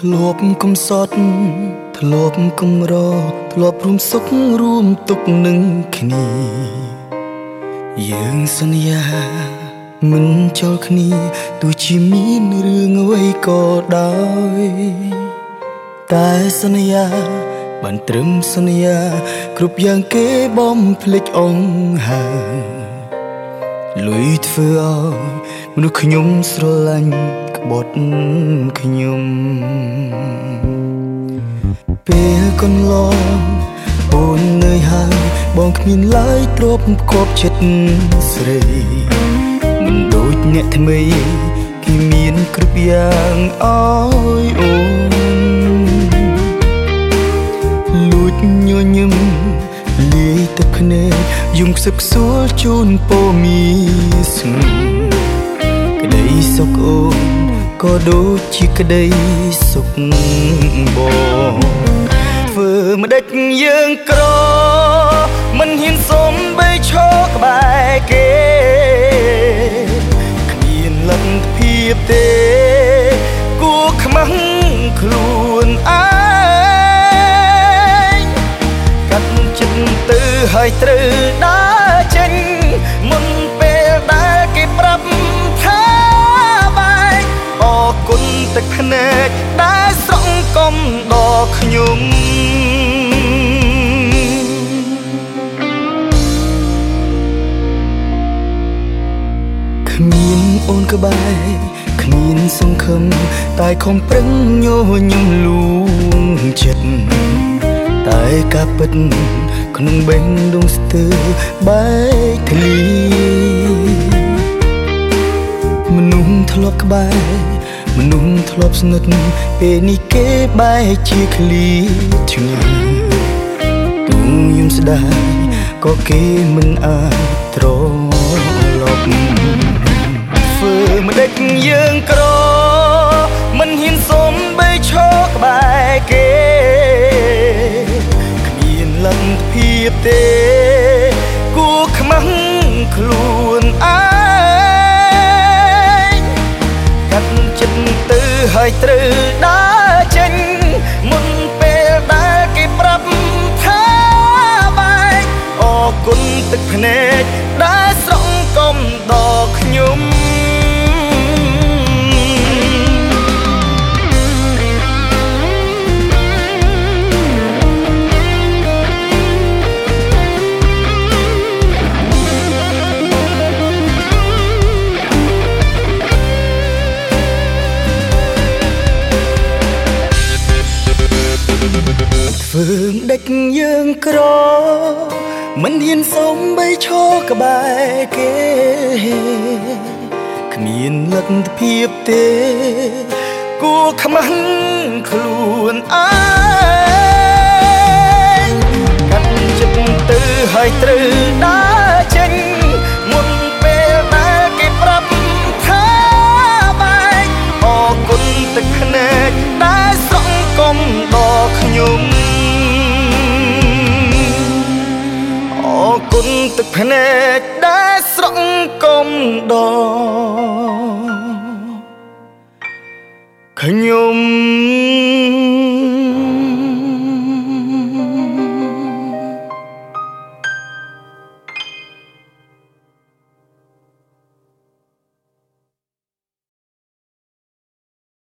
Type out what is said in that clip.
ធ្លាប់កំសត់ធ្លាប់កំរធ្លាប់រួមសុខរួមទុក្ខនឹងគ្នាយើងសន្យាមិនចោលគ្នាទោះជាមានរឿងអ្វីក៏ដោយតែសន្យាបានត្រឹមសន្យាគ្រប់យ៉ាងគេបំភ្លេចអងហើលុយធ្វើឲ្យមនុស្សខ្ញុំស្រឡាញ់ក្បត់ខ្ញុំ ពេលកន្លងអូននឿយហើយបងគ្មានឡើយទ្រពគប់ចិត្តស្រីមិនដូចអ្នកថ្មីគេមានគ្រប់យ៉ាងអើយអូនលួចញញឹមលាយទឹកភ្នែកយំខ្សឹបខ្សួលជូនពោមីស្ងក្តីសុខអូនក៏ដូចជាក្តីសុខបងធ្វើម្ដេច យើងក្រ មិនហ៊ានសុំបីឈរក្បែរគេគ្មានលទ្ធភាពទេ គួខ្មាំងខ្លួនឯងកាត់ចិត្តទៅហើយត្រូវដើរចេញមុនពេលដែលគេប្រាប់ថាបែកអរគុណទឹកភ្នែកដែលស្រង់កុំដល់ខ្ញុំ អូនក្បែរគ្មានសង្ឃឹមតែខំប្រឹងញញឹមលួងចិត្តតែការពិតក្នុងបេះដូងស្ទើរបែកធ្លាមនុស្សធ្លាប់ក្បែរមនុស្សធ្លាប់ស្និទ្ធពេលនេះគេបែកជាឃ្លីឆ្ងាយទូយំស្ដាយក៏គេមិនអាចត្រឡប់ ធ្វើម្ដេចយើងក្រមិនហ៊ានសុំបីឈរក្បែរគេគ្មានលទ្ធភាពទេគួខ្មាំងខ្លួនឯងកាត់ចិត្តទៅហើយត្រូវដើ ធ្វើដេចយើងក្រមិនហ៊ានសុំបីឈរក្បែរគេគ្មានលទ្ធភាពទេគួខ្មាំងខ្លួនឯងកាត់ចិត្តទៅហើយត្រូវដើរចេញមុនពេលដែលគេប្រាប់ថាបែកអរគុណទឹកភ្នែក ទឹកភ្នែកដែលស្រង់កុំដខ្ញុំ